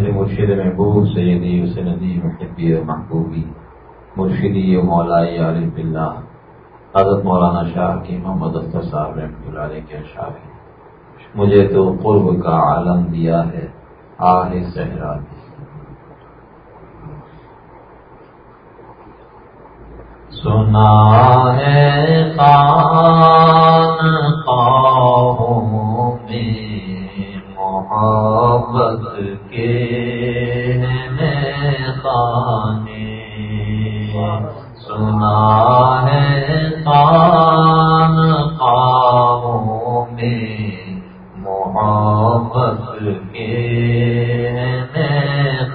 میرے مرشد محبوب سیدی سندی محبی محبوبی، مرشدی مولائی عالم بلّہ حضرت مولانا شاہ کی محمد اختر صاحب رحمۃ اللہ علیہ کے شاہ مجھے تو قرب کا عالم دیا ہے، آہ صحرا سنا ہے خان میں محبت کے سنا ہے خان میں محبت کے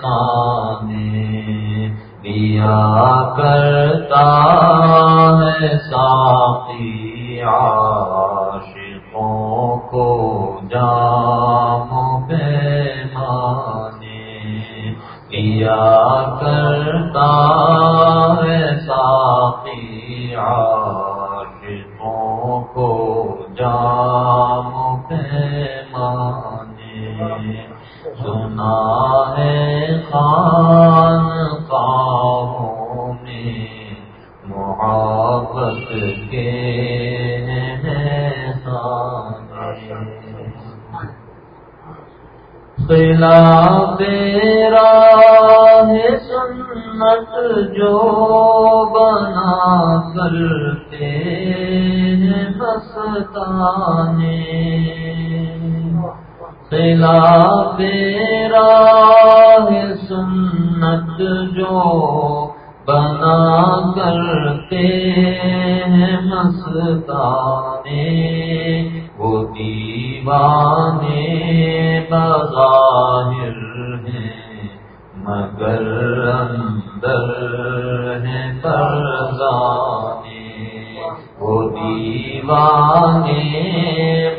خانے دیا کرتا ہے ساقی عاشقوں کو جام پیمانے دیا کرتا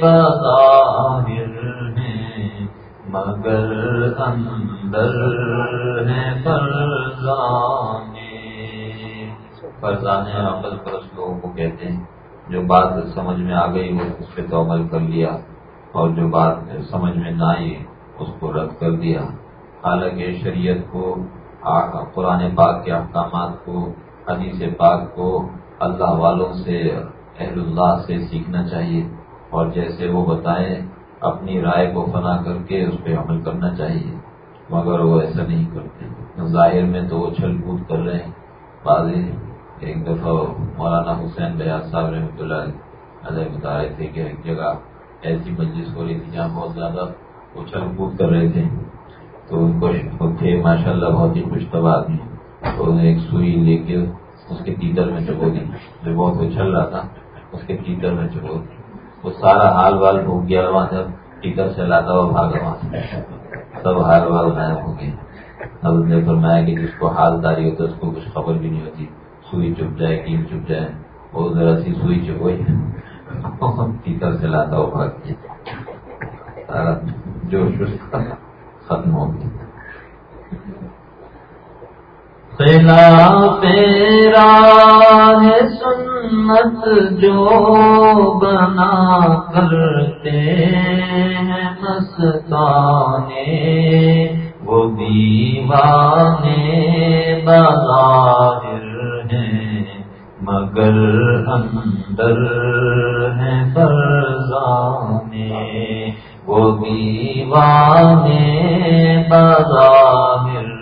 بظاہر ہیں مگر اندر ہیں پرزانے فرزانے عقل پرست لوگوں کو کہتے ہیں جو بات سمجھ میں آ گئی وہ اس پہ تو عمل کر لیا اور جو بات سمجھ میں نہ آئی اس کو رد کر دیا۔ حالانکہ شریعت کو قرآن پاک کے احکامات کو حدیث پاک کو اللہ والوں سے اہل اللہ سے سیکھنا چاہیے۔ اور جیسے وہ بتائیں اپنی رائے کو فنا کر کے اس پہ عمل کرنا چاہیے، مگر وہ ایسا نہیں کرتے۔ ظاہر میں تو وہ چھل کود کر رہے ہیں۔ بعض ایک دفعہ مولانا حسین بیاض صاحب رحمۃ اللہ علیہ بتا رہے تھے کہ ایک جگہ ایسی مجلس ہو رہی تھی جہاں بہت زیادہ اچھل کود کر رہے تھے۔ تو ان کو تھے ماشاء اللہ بہت ہی خوش طبع آدمی تو انہیں ایک سوئی لے کے اس کے تیتر میں چبو دی۔ جو بہت اچھل رہا تھا، اس کے تیتر میں چبو دی۔ وہ سارا حال وال بھوک گیا، وہاں جب ٹیکر سے لاتا ہوا بھاگا وہاں سے سب حال وال غائب ہو گئے۔ اب نے فرمایا کہ جس کو حال داری ہوتا ہے، اس کو کچھ خبر بھی نہیں ہوتی۔ سوئی چپ جائے کیم چپ جائے۔ وہ ذرا سی سوئی چپ ہوئی۔ تیتر سے لاتا ہو بھاگ سارا جوش ختم ہو گیا۔ پلا تیرا ہے سنت جو بنا کرتے ہیں مستانے، وہ دیوانے بظاہر ہیں، مگر اندر ہیں فرزانے وہ دیوانے بظاہر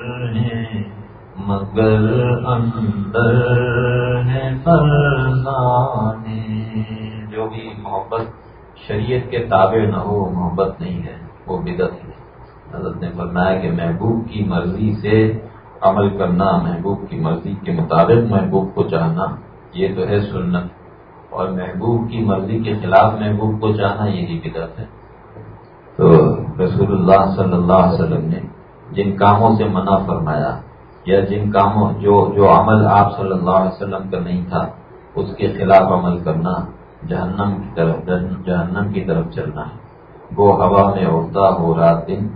مگر اندر ہیں فرزانے۔ جو بھی محبت شریعت کے تابع نہ ہو، محبت نہیں ہے، وہ بدت ہے۔ حضرت نے فرمایا کہ محبوب کی مرضی سے عمل کرنا، محبوب کی مرضی کے مطابق محبوب کو چاہنا، یہ تو ہے سنت۔ اور محبوب کی مرضی کے خلاف محبوب کو چاہنا، یہی بدت ہے۔ تو رسول اللہ صلی اللہ علیہ وسلم نے جن کاموں سے منع فرمایا یا جن کاموں جو جو عمل آپ صلی اللہ علیہ وسلم کا نہیں تھا، اس کے خلاف عمل کرنا جہنم کی طرف، جہنم کی طرف چلنا ہے۔ وہ ہوا میں اڑتا ہو رات دن،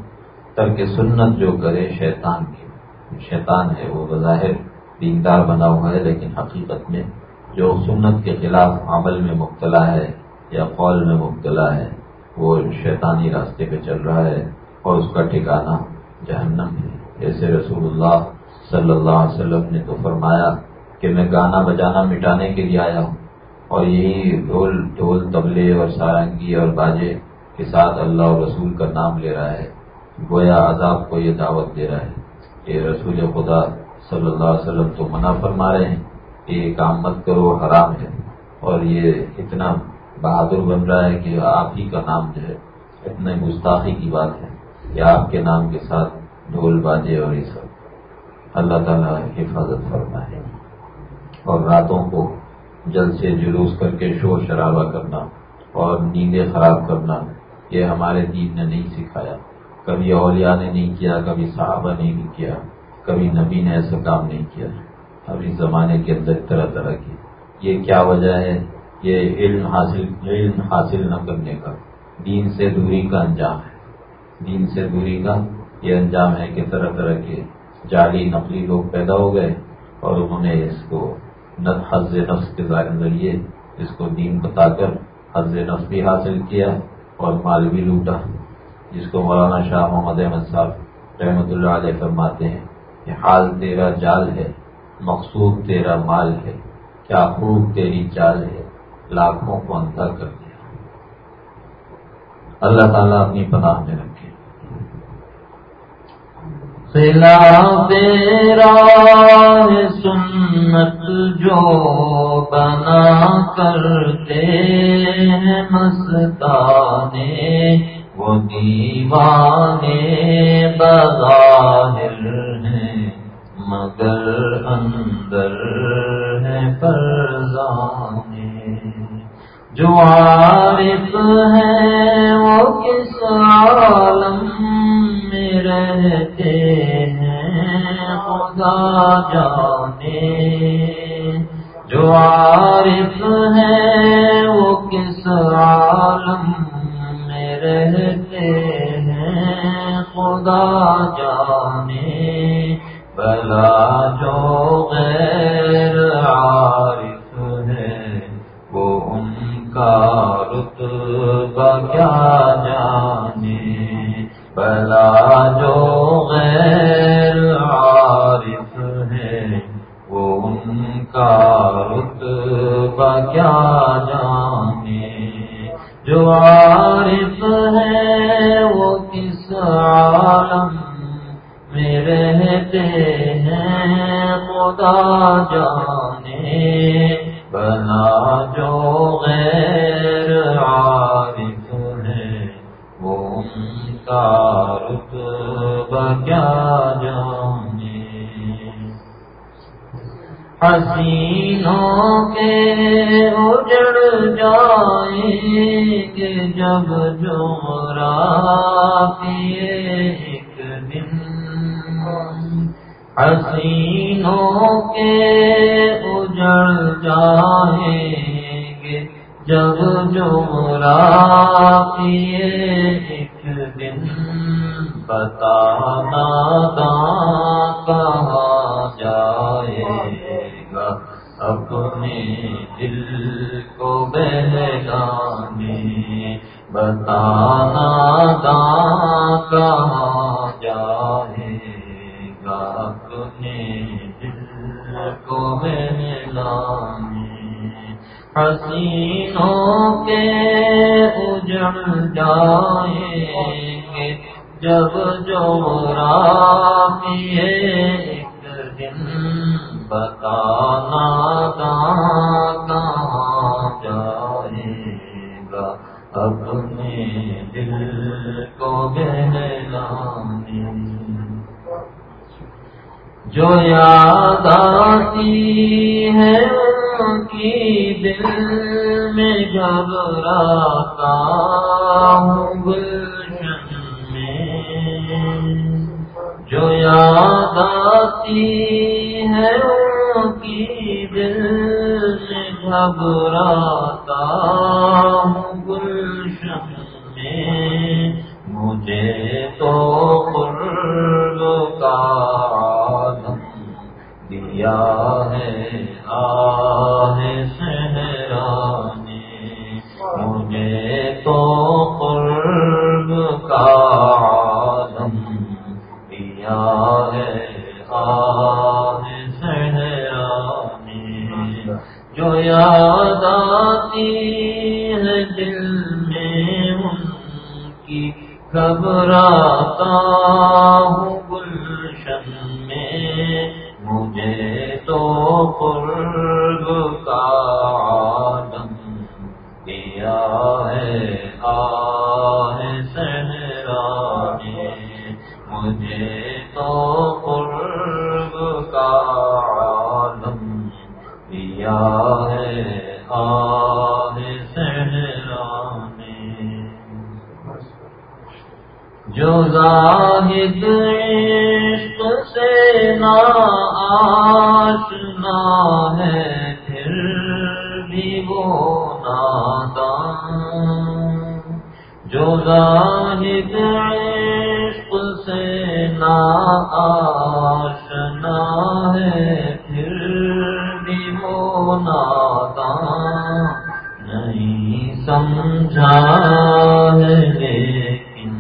ترک سنت جو کرے شیطان کی۔ شیطان ہے، وہ بظاہر دیندار بنا ہوا ہے، لیکن حقیقت میں جو سنت کے خلاف عمل میں مبتلا ہے یا قول میں مبتلا ہے، وہ شیطانی راستے پہ چل رہا ہے اور اس کا ٹھکانا جہنم ہے۔ جیسے رسول اللہ صلی اللہ علیہ وسلم نے تو فرمایا کہ میں گانا بجانا مٹانے کے لیے آیا ہوں اور یہی ڈھول ڈھول تبلے اور سارنگی اور باجے کے ساتھ اللہ اور رسول کا نام لے رہا ہے، گویا عذاب کو یہ دعوت دے رہا ہے۔ کہ رسول خدا، صلی اللہ علیہ وسلم تو منع فرما رہے ہیں کہ یہ کام مت کرو، حرام ہے۔ اور یہ اتنا بہادر بن رہا ہے کہ آپ ہی کا نام جو ہے، اتنے گستاخی کی بات ہے کہ آپ کے نام کے ساتھ ڈھول باجے اور یہ سب۔ اللہ تعالیٰ حفاظت فرما ہے اور راتوں کو جلد سے جلوس کر کے شور شرابہ کرنا اور نیندیں خراب کرنا، یہ ہمارے دین نے نہیں سکھایا۔ کبھی اولیاء نے نہیں کیا، کبھی صحابہ نے نہیں کیا، کبھی نبی نے ایسا کام نہیں کیا۔ ابھی زمانے کے اندر طرح طرح کی۔ یہ کیا وجہ ہے؟ یہ علم حاصل علم حاصل نہ کرنے کا۔ دین سے دوری کا انجام ہے۔ دین سے دوری کا یہ انجام ہے کہ طرح طرح کے جعلی نقلی لوگ پیدا ہو گئے اور انہوں نے اس کو حز نفس کے ذریعے اس کو دین بتا کر حز نفس بھی حاصل کیا اور مال بھی لوٹا، جس کو مولانا شاہ محمد احمد صاحب رحمۃ اللہ علیہ فرماتے ہیں کہ حال تیرا جال ہے، مقصود تیرا مال ہے، کیا خوب تیری چال ہے، لاکھوں کو اندھا کر دیا۔ اللہ تعالیٰ اپنی پناہ میں رکھے۔ تیرا سنت جو بنا کرتے مستانے، وہ دیوانے بظاہر ہیں، مگر اندر ہے پرزانے۔ جو عارف ہے وہ کس خدا جانے۔ جو عارف ہے وہ کس عالم میں رہتے ہیں؟ خدا جانے۔ بلا جو غیر عارف ہے، وہ ان کا رتبہ کیا کیا جانے؟ جو عارف ہے وہ کس عالم میں رہتے ہیں خدا جانے۔ بنا جو غیر عارف ہے وہ ان کا رتبہ کیا حسینوں کے اجڑ جائیں گے جب جمرا ایک دن حسینوں کے اجڑ جائیں گے جب جمرا ایک دن۔ بتانا کہاں جائے۔ بتانا کہاں جائے گا اپنے دل کو بہلانے حسینوں کے اجڑ جائیں گے جب جو ایک دن بتانا کہاں جائے گا اپنے دل کو بہلانے جو یاد آتی ہے ان کی دل میں گھبراتا ہوں گلشن میں۔ جو یاد آتی ہے ان کی دل میں گھبراتا ہوں مجھے تو قرب کا دیا ہے آ اتنا آشنا ہے، پھر بھی وہ نادان نہیں سمجھا ہے، لیکن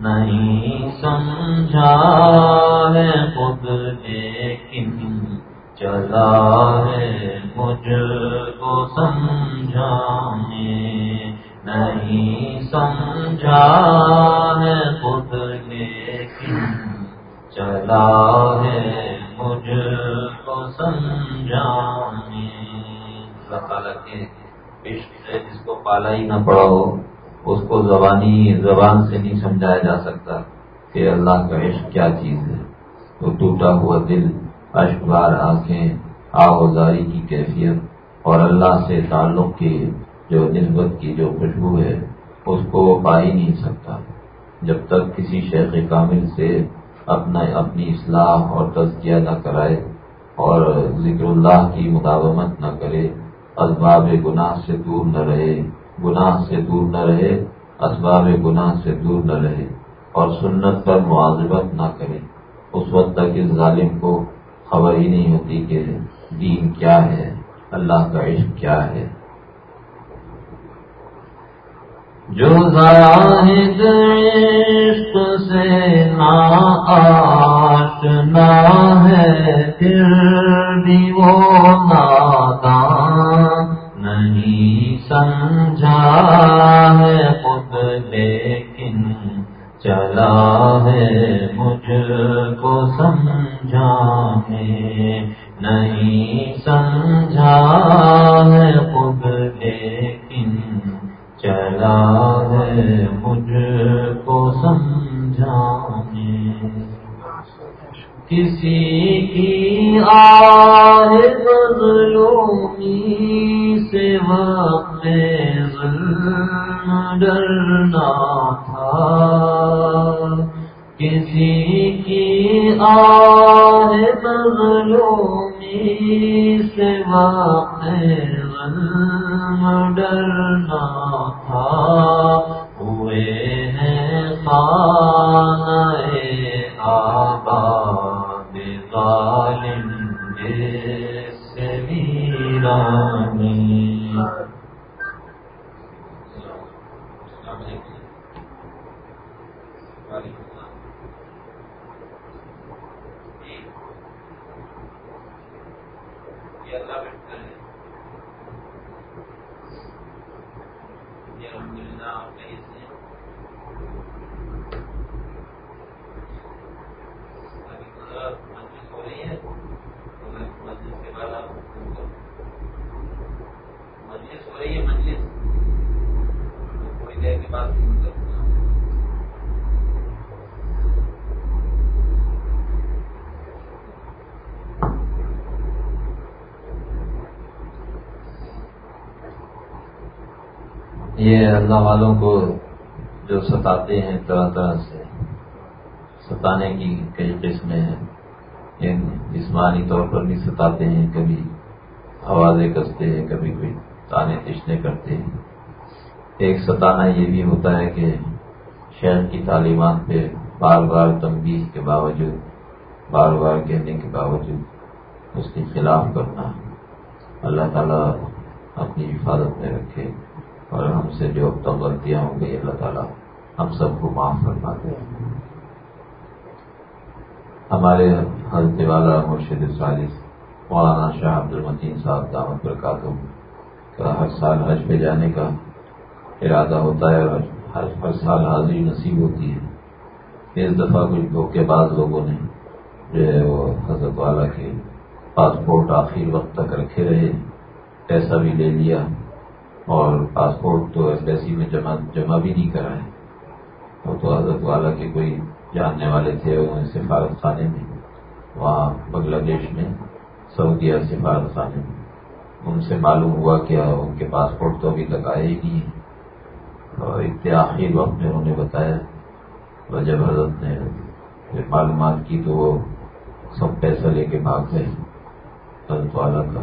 نہیں سمجھا ہے خود، لیکن چلا سے ہی نہ پڑا ہو اس کو زبانی زبان سے نہیں سمجھایا جا سکتا کہ اللہ کا عشق کیا چیز ہے۔ وہ ٹوٹا ہوا دل اشک بار آنکھیں آوزاری کی کیفیت اور اللہ سے تعلق کی جو نسبت کی جو خوشبو ہے، اس کو وہ پا ہی نہیں سکتا۔ جب تک کسی شیخ کامل سے اپنا اپنی اصلاح اور تزکیہ نہ کرائے اور ذکر اللہ کی مداومت نہ کرے اسباب گناہ سے دور نہ رہے گناہ سے دور نہ رہے، اسباب گناہ سے دور نہ رہے اور سنت پر معذبت نہ کرے۔ اس وقت تک اس ظالم کو خبر ہی نہیں ہوتی کہ دین کیا ہے، اللہ کا عشق کیا ہے۔ جو زاہد عشق سے نا آشنا ہے، پھر بھی وہ نادان نہیں سمجھا ہے خود، لیکن چلا ہے مجھ کو سمجھانے۔ نہیں سمجھا ہے خود، لیکن چلا ہے مجھ کو سمجھانے۔ کسی کی آہ مظلومی سے وقت ظلم ڈرنا تھا۔ کسی کی آہ مظلومی سوا یہ اللہ والوں کو جو ستاتے ہیں طرح طرح سے، ستانے کی کئی قسمیں ہیں۔ جسمانی طور پر بھی ستاتے ہیں، کبھی آوازیں کستے ہیں، کبھی کوئی تانے تشنے کرتے ہیں۔ ایک ستانا یہ بھی ہوتا ہے کہ شہر کی تعلیمات پہ بار بار تنبیہ کے باوجود، بار بار کہنے کے باوجود اس کے خلاف کرنا اللہ تعالیٰ اپنی حفاظت میں رکھے۔ اور ہم سے جو اب تک غلطیاں ہوں گی، اللہ تعالیٰ ہم سب کو معاف کرنا دے۔ ہمارے حضرت والا مرشد سالس مولانا شاہ عبد المدین صاحب دعوت پر کا ہر سال حج پہ جانے کا ارادہ ہوتا ہے اور ہر ہر سال حاضری نصیب ہوتی ہے۔ اس دفعہ کچھ دھوکے بعض لوگوں نے جو ہے وہ حضرت والا کے پاسپورٹ آخر وقت تک رکھے رہے، پیسہ بھی لے لیا۔ اور پاسپورٹ تو ایمبیسی میں جمع جمع بھی نہیں کرائے وہ تو حضرت والا کے کوئی جاننے والے تھے سفارت خانے میں۔ وہاں بنگلہ دیش میں، سعودیہ سفارت خانے میں۔ ان سے معلوم ہوا کہ ان کے پاسپورٹ تو ابھی تک آئے ہی نہیں اور اتنے وقت میں انہوں نے بتایا اور جب حضرت نے معلومات کی تو وہ سب پیسہ لے کے بھاگ گئے، حضرت والا کا۔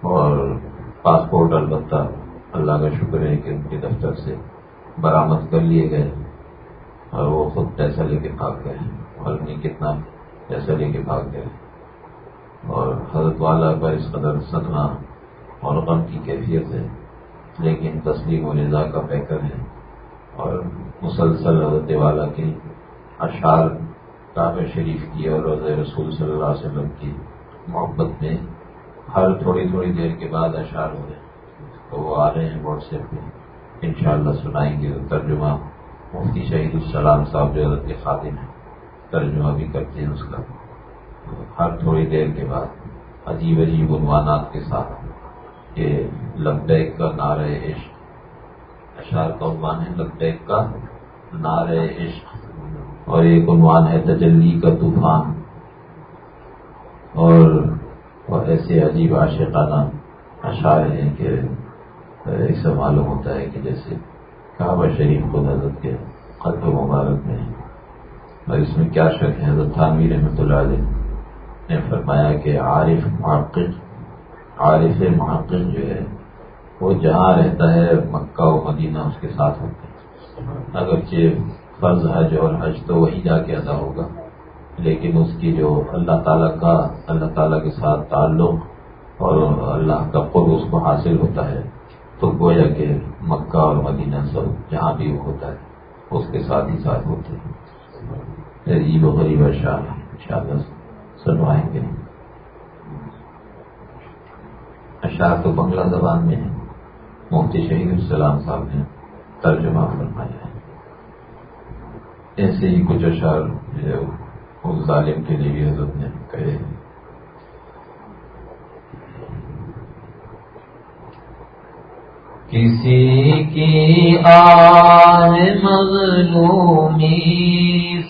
اور پاسپورٹ البتہ اللہ کا شکر ہے کہ ان کے دفتر سے برآمد کر لیے گئے اور وہ خود پیسہ لے کے بھاگ گئے اور نہیں کتنا پیسہ لے کے بھاگ گئے اور حضرت والا کا اس قدر صدمہ اور غم کی کیفیت ہے، لیکن تسلیم و رضا کا پیکر ہے۔ اور مسلسل حضرت والا کے اشعار کعبہ شریف کی اور رض رسول صلی اللہ علیہ وسلم کی محبت میں ہر تھوڑی تھوڑی دیر کے بعد اشعار ہو رہے ہیں۔ تو وہ آ رہے ہیں واٹس ایپ پہ ان شاء اللہ سنائیں گے۔ ترجمہ مفتی شہید السلام صاحب جو حضرت کے خادم ہیں، ترجمہ بھی کرتے ہیں اس کا۔ ہر تھوڑی دیر کے بعد عجیب عجیب عنوانات کے ساتھ یہ لبیک کا نعر عشق۔ اشار کا عنوان ہے لبیک کا نعر عشق۔ اور ایک عنوان ہے تجلی کا طوفان۔ اور ایسے عجیب عاشقانہ اشعار ہیں کہ ایسا معلوم ہوتا ہے کہ جیسے کعبہ شریف خود حضرت کے خط مبارک میں اور اس میں کیا شک ہے؟ حضرت تھانوی رحمۃ اللہ علیہ نے فرمایا کہ عارف محقق عارف محقق جو ہے، وہ جہاں رہتا ہے، مکہ و مدینہ اس کے ساتھ ہوتے ہیں اگرچہ فرض حج اور حج تو وہی جا کے ادا ہوگا، لیکن اس کی جو اللہ تعالیٰ کا، اللہ تعالیٰ کے ساتھ تعلق اور اللہ کا قرب اس کو حاصل ہوتا ہے تو گویا کہ مکہ اور مدینہ سب جہاں بھی وہ ہوتا ہے، اس کے ساتھ ہی ساتھ ہوتے ہیں۔ عید و غریب شاہ ان شاء اللہ سنوائیں گے۔ اشعار تو بنگلہ زبان میں ہے مفتی شہید السلام صاحب نے ترجمہ فرمایا ہے۔ ایسے ہی کچھ اشعار اس ظالم کے لیے بھی حضرت نے کہے ہیں۔ کسی کی آہ مظلومی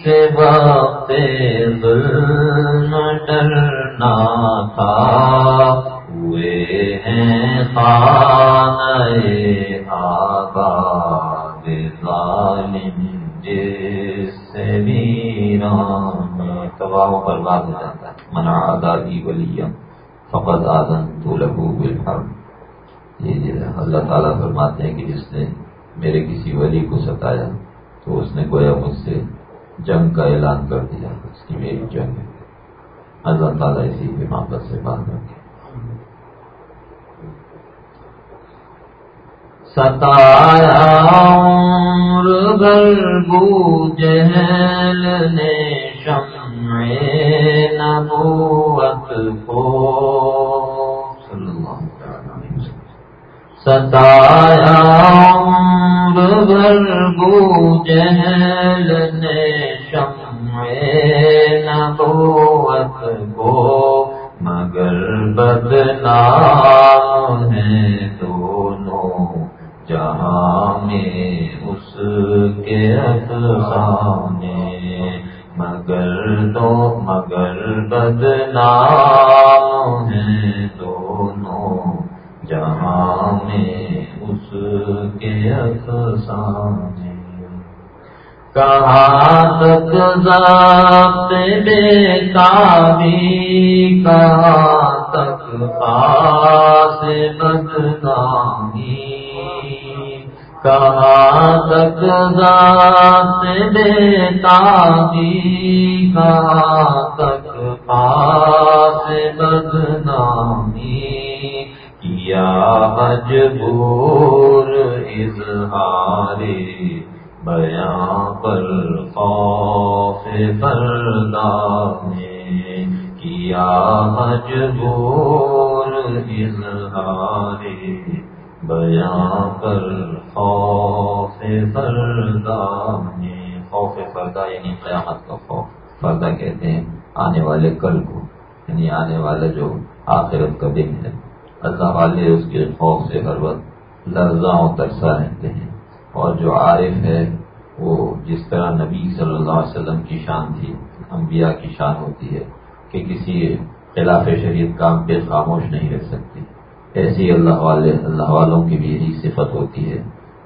سے وقت نہ ڈرنا تھا۔ ہوئے ہیں خان آباد ظالم جس سے ویران تباہ و برباد ہو جاتا ہے۔ منع آزادی ولیم فقط آدم تو لگو بالحرم اللہ تعالیٰ فرماتے ہیں کہ جس نے میرے کسی ولی کو ستایا، تو اس نے گویا مجھ سے جنگ کا اعلان کر دیا، اس کی میری جنگ ہے۔ اللہ تعالیٰ اسی حماقت سے بات رکھے۔ ستایا بو جہل نے ستایا بو جہل نے شمع نبوت کو مگر بدنام ہے دونوں جہاں میں اس کے افسانے مگر دو مگر بدنام تک بے کابی کہاں تک پاس بدنامی کہاں تک ذات بے کابی کہاں تک پاس بدنامی مجبور اظہار بیاں پر خوف نے کیا مجبور اظہار بیاں پر خوف فردا خوف فردا یعنی قیامت کا خوف فردا کہتے ہیں آنے والے کل کو یعنی آنے والا جو آخرت کا دن ہے۔ اللہ والے اس کے خوف سے ہر وقت لرزاں و ترسا رہتے ہیں۔ اور جو عارف ہے، وہ جس طرح نبی صلی اللہ علیہ وسلم کی شان تھی، انبیاء کی شان ہوتی ہے کہ کسی خلاف شریعت کام پہ خاموش نہیں رہ سکتی۔ ایسی اللہ والے، اللہ والوں کی بھی یہی صفت ہوتی ہے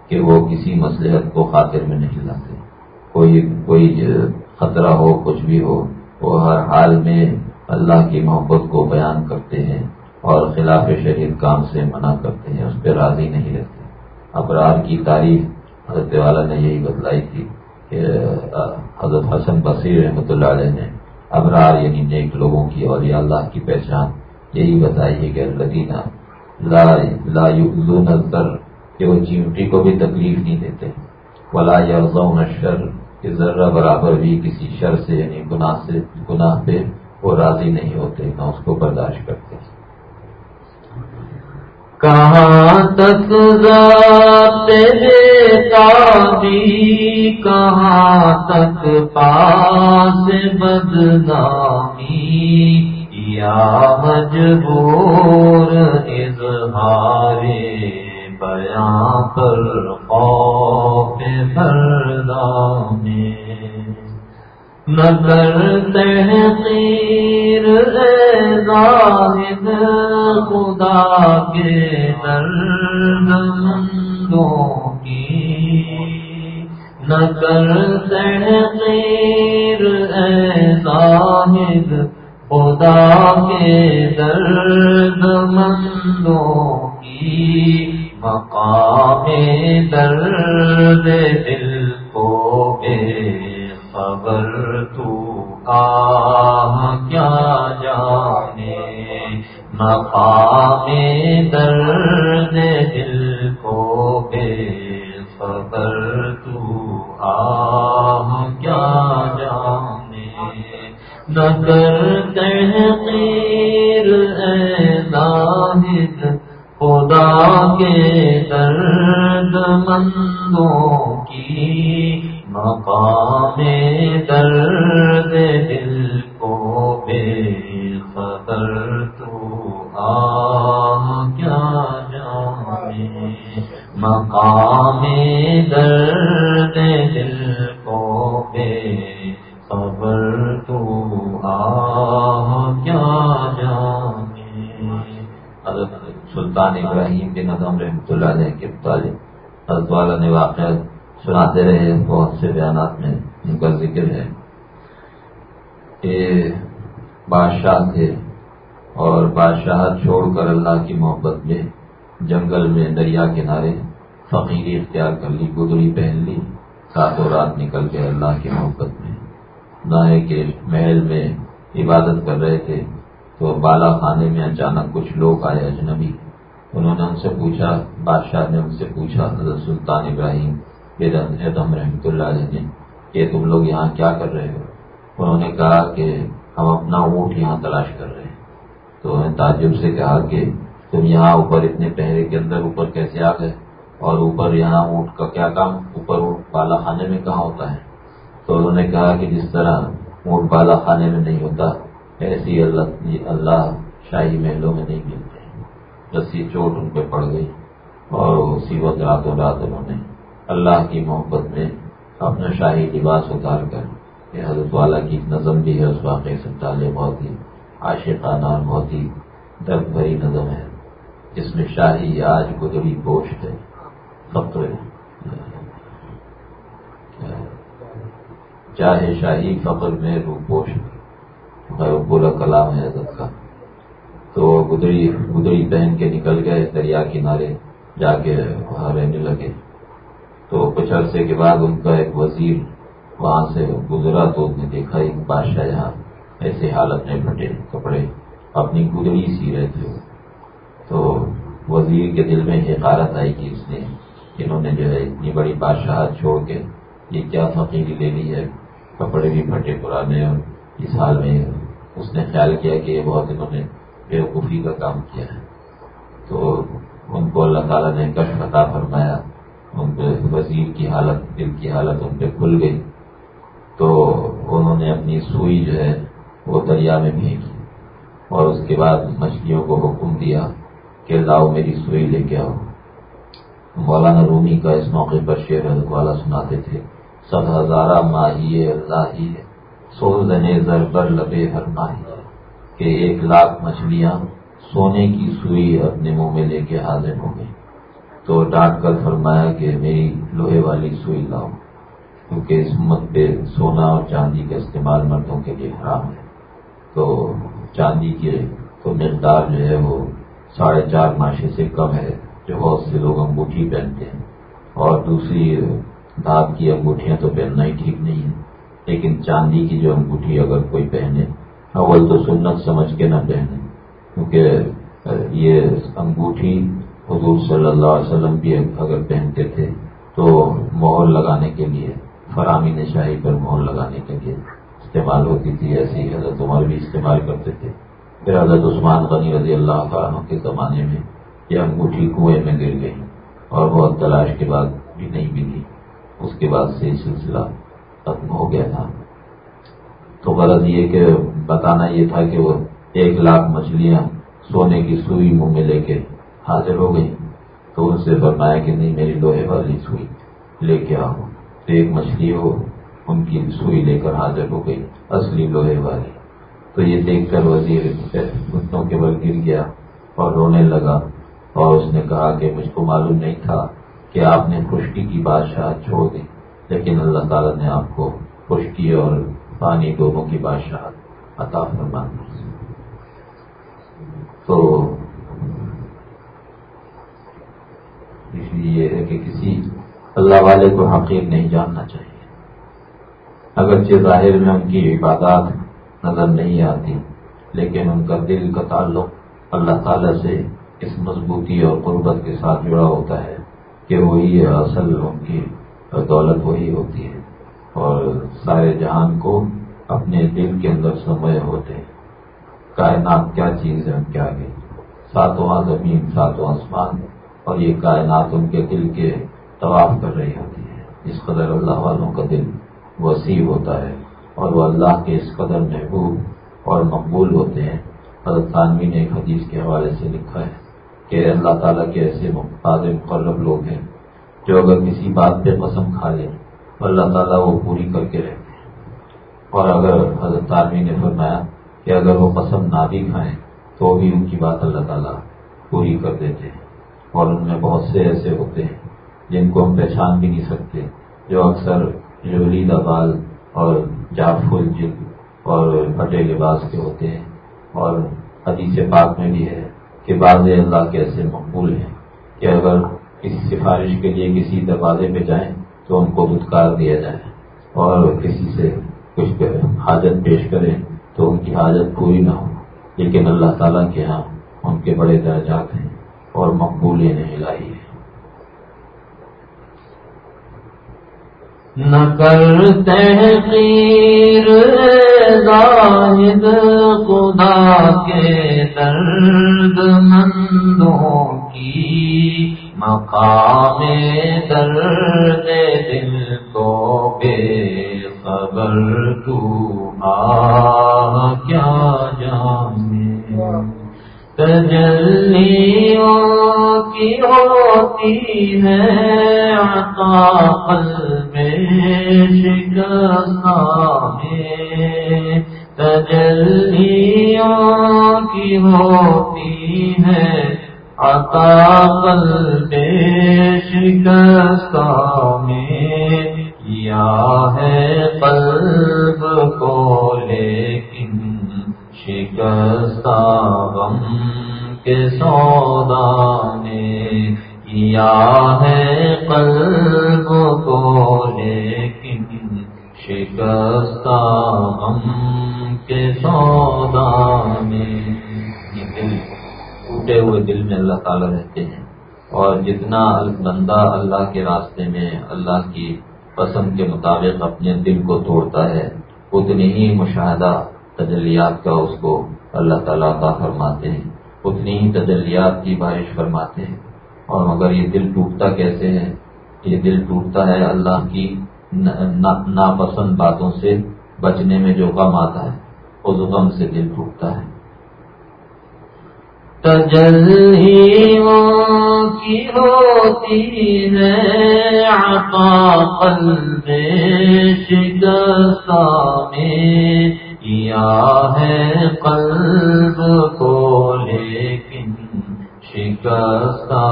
کہ وہ کسی مسلحت کو خاطر میں نہیں لاتے۔ کوئی کوئی خطرہ ہو، کچھ بھی ہو، وہ ہر حال میں اللہ کی محبت کو بیان کرتے ہیں اور خلاف شریف کام سے منع کرتے ہیں، اس پہ راضی نہیں رہتے۔ ابرار کی تعریف حضرت والا نے یہی بتلائی تھی کہ حضرت حسن بصیر رحمۃ اللہ علیہ نے ابرار یعنی نیک لوگوں کی اور اللہ کی پہچان یہی بتائی ہے کہ لدینہ لا لا نظر کہ وہ چیمٹی کو بھی تکلیف نہیں دیتے۔ ولا یا شر کہ ذرہ برابر بھی کسی شر سے یعنی گناہ سے، گناہ پہ وہ راضی نہیں ہوتے، نہ اس کو برداشت کرتے۔ کہاں تک بھی کہاں تک پاس بدنامی یا مجبور اظہار بیاں پر خوف میں مگر تحقیر زاہد خدا کے درد مندوں کی نگر تحقیر زاہد خدا کے درد مندوں کی مقام درد دل کو بے خبر تو آ کیا جانے؟ مقام درد دل حضرت سلطان ابراہیم کے نظم رحمۃ اللہ علیہ کے مطابق حضرت والا نے واقع سناتے رہے، بہت سے بیانات میں ان کا ذکر ہے۔ کہ بادشاہ تھے اور بادشاہ چھوڑ کر اللہ کی محبت میں، جنگل میں، دریا کنارے فقیری اختیار کر لی، گدڑی پہن لی ساتوں رات نکل کے اللہ کی محبت میں۔ نہ کہ محل میں عبادت کر رہے تھے تو بالا خانے میں اچانک کچھ لوگ آئے اجنبی۔ انہوں نے ان سے پوچھا، بادشاہ نے ان سے پوچھا، حضرت سلطان ابراہیم ایدم رحمۃ اللہ علیہ نے کہ تم لوگ یہاں کیا کر رہے ہو؟ انہوں نے کہا کہ ہم اپنا اونٹ یہاں تلاش کر رہے ہیں۔ تو انہوں نے تعجب سے کہا کہ تم یہاں اوپر اتنے پہرے کے اندر اوپر کیسے آ گئے؟ اور اوپر یہاں اونٹ کا کیا کام؟ اوپر اونٹ بالا خانے میں کہاں ہوتا ہے؟ تو انہوں نے کہا کہ جس طرح اونٹ بالا خانے میں نہیں ہوتا ایسی اللہ اللہ شاہی محلوں میں نہیں ملتے۔ رسی چوٹ ان پہ پڑ گئی اور اسی وقت راتوں رات انہوں نے اللہ کی محبت میں اپنا شاہی لباس اتار کر یہ حضرت والا کی نظم بھی ہے، اس واقعے سے ڈالے بہت ہی، عاشقانہ اور بہت ہی درد بھری نظم ہے۔ جس میں شاہی آج گزری گوشت ہے فخر چاہے شاہی فخر میں رو پوشت پورا کلام ہے حضرت کا۔ تو گدری گدری پہن کے نکل گئے، دریا کنارے جا کے وہاں رہنے لگے۔ تو کچھ عرصے کے بعد ان کا ایک وزیر وہاں سے گزرا تو اس نے دیکھا، ایک بادشاہ یہاں ایسے حالت میں پھٹے کپڑے، اپنی گدڑی سی رہے تھے تو وزیر کے دل میں حقارت آئی کہ اس نے، انہوں نے جو ہے، اتنی بڑی بادشاہ چھوڑ کے یہ کیا فقیری لے لی ہے، کپڑے بھی پھٹے، پرانے، اور اس حال میں اس نے خیال کیا کہ یہ بہت انہوں نے بیوقوفی کا کام کیا ہے۔ تو ان کو اللہ تعالیٰ نے کش عطا فرمایا، ان پہ وزیر کی حالت، دل کی حالت ان پہ کھل گئی۔ تو انہوں نے اپنی سوئی جو ہے وہ دریا میں پھینکی اور اس کے بعد مچھلیوں کو حکم دیا کہ لاؤ میری سوئی لے کے آؤ۔ مولانا رومی کا اس موقع پر شیر والا سناتے تھے، سب ہزارہ ماہی اللہ ہی سو زنے زر پر لبے ہر ماہی، کہ ایک لاکھ مچھلیاں سونے کی سوئی اپنے منہ میں لے کے حاضر ہو گئی تو ڈانٹ کر فرمایا کہ میری لوہے والی سوئی لاؤ، کیونکہ اس مت پہ سونا اور چاندی کا استعمال مردوں کے لیے حرام ہے۔ تو چاندی کی تو مقدار جو ہے وہ ساڑھے چار ماشے سے کم ہے، جو بہت سے لوگ انگوٹھی پہنتے ہیں۔ اور دوسری دھات کی انگوٹھیاں تو پہننا ہی ٹھیک نہیں ہے۔ لیکن چاندی کی جو انگوٹھی اگر کوئی پہنے، اول تو سنت سمجھ کے نہ پہنے، کیونکہ یہ انگوٹھی حضور صلی اللہ علیہ وسلم بھی اگر پہنتے تھے تو مہر لگانے کے لیے فرامی شاہی پر مہر لگانے کے لیے استعمال ہوتی تھی، ایسی حضرت عمر بھی استعمال کرتے تھے۔ پھر حضرت عثمان غنی رضی اللہ عنہ کے زمانے میں یہ انگوٹھی کنویں میں گر گئی اور بہت تلاش کے بعد بھی نہیں ملی۔ اس کے بعد سے سلسلہ ختم ہو گیا تھا۔ تو غرض یہ کہ بتانا یہ تھا کہ وہ ایک لاکھ مچھلیاں سونے کی سوئی منہ میں لے کے حاضر ہو گئی تو ان سے فرمایا کہ نہیں میری لوہے والی سوئی، لے کے آؤ۔ تو ایک مچھلی ہو ان کی سوئی لے کر حاضر ہو گئی، اصلی لوہے والی۔ تو یہ دیکھ کر وزیر گھٹنوں کے بل گر گیا اور رونے لگا۔ اور اس نے کہا کہ مجھ کو معلوم نہیں تھا کہ آپ نے خشکی کی بادشاہ چھوڑ دی۔ لیکن اللہ تعالیٰ نے آپ کو خشکی اور پانی دونوں کی بادشاہ عطا فرما تو اس لیے یہ ہے کہ کسی اللہ والے کو حقیق نہیں جاننا چاہیے۔ اگرچہ ظاہر میں ان کی عبادات نظر نہیں آتی، لیکن ان کا دل کا تعلق اللہ تعالی سے اس مضبوطی اور قربت کے ساتھ جڑا ہوتا ہے کہ وہی اصل ان کی دولت وہی ہوتی ہے۔ اور سارے جہان کو اپنے دل کے اندر سمے ہوتے ہیں۔ کائنات کیا چیز ہے ان کے آگے ساتواں زمین، ساتواں آسمان۔ اور یہ کائنات ان کے دل کے طواف کر رہی ہوتی ہے۔ اس قدر اللہ والوں کا دل وسیع ہوتا ہے۔ اور وہ اللہ کے اس قدر محبوب اور مقبول ہوتے ہیں۔ حضرت خانوی نے ایک حدیث کے حوالے سے لکھا ہے کہ اللہ تعالیٰ کے ایسے مقرب لوگ ہیں جو اگر کسی بات پہ قسم کھا لیں تو اللہ تعالیٰ وہ پوری کر کے رہتے ہیں اور اگر حضرت عالمی نے فرمایا کہ اگر وہ قسم نہ بھی کھائیں تو بھی ان کی بات اللہ تعالیٰ پوری کر دیتے ہیں۔ اور ان میں بہت سے ایسے ہوتے ہیں جن کو ہم پہچان بھی نہیں سکتے، جو اکثر جولی بال اور جاف جلد اور پھٹے لباس کے ہوتے ہیں۔ اور حدیث پاک میں بھی ہے کہ بعض اللہ کے ایسے مقبول ہیں کہ اگر کسی سفارش کے لیے کسی دروازے پہ جائیں تو ان کو دھتکار دیا جائے اور کسی سے کچھ حاجت پیش کریں تو ان کی حاجت پوری نہ ہو۔ لیکن اللہ تعالیٰ کے ہاں ان کے بڑے درجات ہیں اور مقبول نہیں لائی ہے نہ کر تحقیر زاہد، خدا کے درد مندوں کی مقام درد دل کو بے خبر تو آ کیا جانے۔ تجلیوں کی ہوتی ہے عطا قلب شکستہ میں تجلیوں کی ہوتی ہے عطا قلب شکستہ میں کیا ہے قلب کو، لیکن شکستہ غم کے سودا نے کیا ہے قلب کو، لیکن شکستہ غم ٹوٹے ہوئے دل میں اللہ تعالیٰ رہتے ہیں۔ اور جتنا بندہ اللہ کے راستے میں اللہ کی پسند کے مطابق اپنے دل کو توڑتا ہے، اتنی ہی مشاہدہ تجلیات کا اس کو اللہ تعالیٰ کا فرماتے ہیں۔ اتنی ہی تجلیات کی بارش فرماتے ہیں۔ اور مگر یہ دل ٹوٹتا کیسے ہے؟ یہ دل ٹوٹتا ہے اللہ کی ناپسند باتوں سے بچنے میں جو غم آتا ہے، اس غم سے دل ٹوٹتا ہے۔ کی ہوتی ہے عطا قلب شکستہ میں کیا ہے قلب کو لیکن شکستہ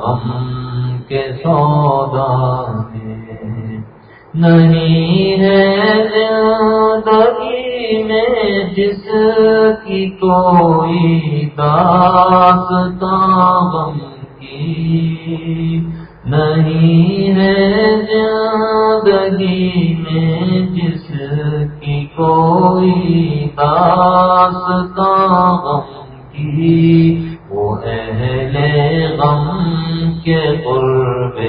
غم کے سودا میں نہیں ہے زندگی میں جس کی کوئی داستان غم کی۔ نہیں ہے زندگی میں جس کی کوئی داستان غم کی۔ وہ اہل غم کے قرب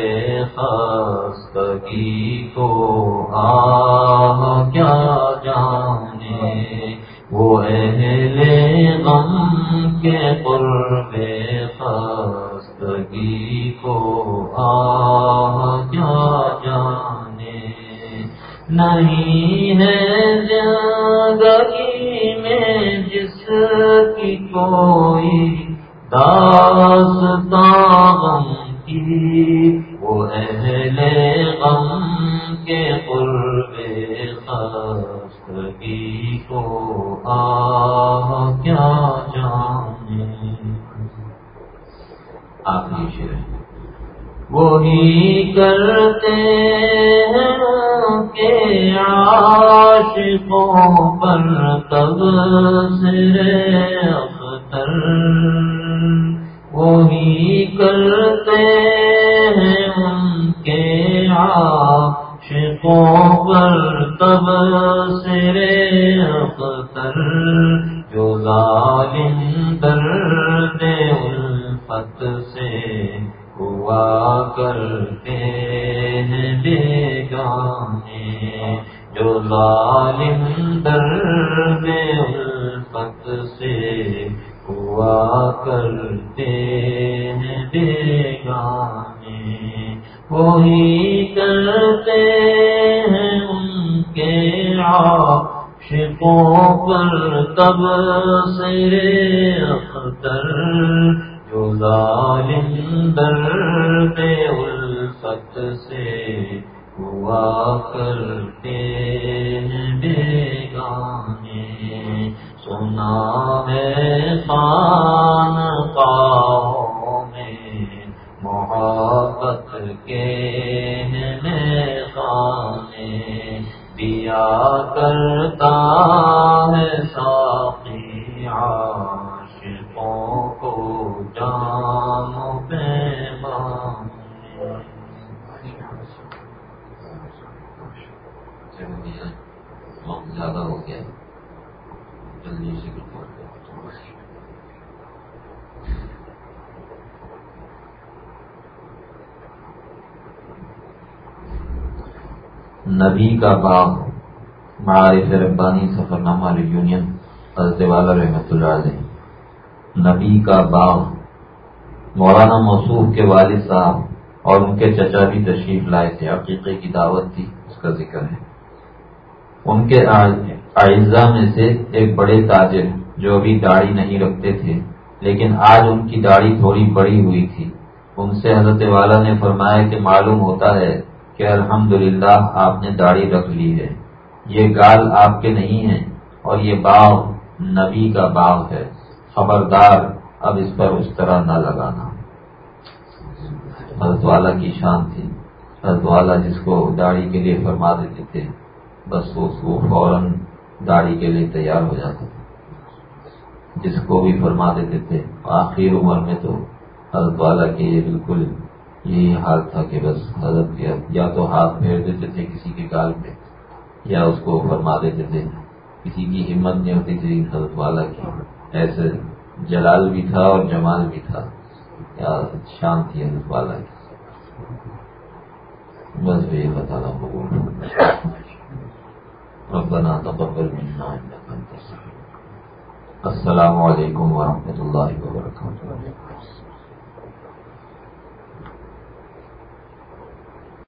خستگی کو آ کیا جانے؟ وہ اہل غم کے قرب خستگی کو آ کیا جانے؟ نہیں ہے زندگی میں جس کی کوئی داستان غم کی اہل غم کے قرب خستگی کو آ کیا جانے آخری شیر وہی کرتے ہیں کہ عاشقوں پر تب سر اختر وہی کرتے پر تب سر اختر جو ظالم درد الفت سے ہوا کرتے ہیں بیگانے، جو ظالم درد الفت سے ہوا کرتے ہیں بیگانے۔ وہی کرتے ہیں ان کے عاشقوں پر تب سے اختر جو ظالم درد الفت سے ہوا کرتے کا باغ معارف ربانی سفر نامہ یونین حضرت والا رحمۃ اللہ علیہ۔ نبی کا باغ، مولانا موصوف کے والد صاحب اور ان کے چچا بھی تشریف لائے تھے۔ عقیقے کی دعوت تھی، اس کا ذکر ہے۔ ان کے اعزا میں سے ایک بڑے تاجر جو ابھی داڑھی نہیں رکھتے تھے، لیکن آج ان کی داڑھی تھوڑی بڑی ہوئی تھی۔ ان سے حضرت والا نے فرمایا کہ معلوم ہوتا ہے کہ الحمدللہ آپ نے داڑھی رکھ لی ہے۔ یہ گال آپ کے نہیں ہیں اور یہ باغ نبی کا باغ ہے۔ خبردار، اب اس پر اس طرح نہ لگانا۔ حضرت والا کی شان تھی۔ حضرت والا جس کو داڑھی کے لیے فرما دیتے تھے، بس وہ فوراً داڑھی کے لیے تیار ہو جاتا تھا۔ جس کو بھی فرما دیتے تھے، آخر عمر میں تو حضرت والا کے یہ بالکل یہی حال تھا کہ بس حضرت یا تو ہاتھ پھیر دیتے تھے کسی کے گال پہ یا اس کو فرما دیتے تھے۔ کسی کی ہمت نہیں ہوتی تھی حضرت والا کی۔ ایسے جلال بھی تھا اور جمال بھی تھا۔ یا شان تھی حضرت والا کی۔ بس بھی بتا ربنا تقبل منا انك انت السلام علیکم ورحمۃ اللہ وبرکاتہ۔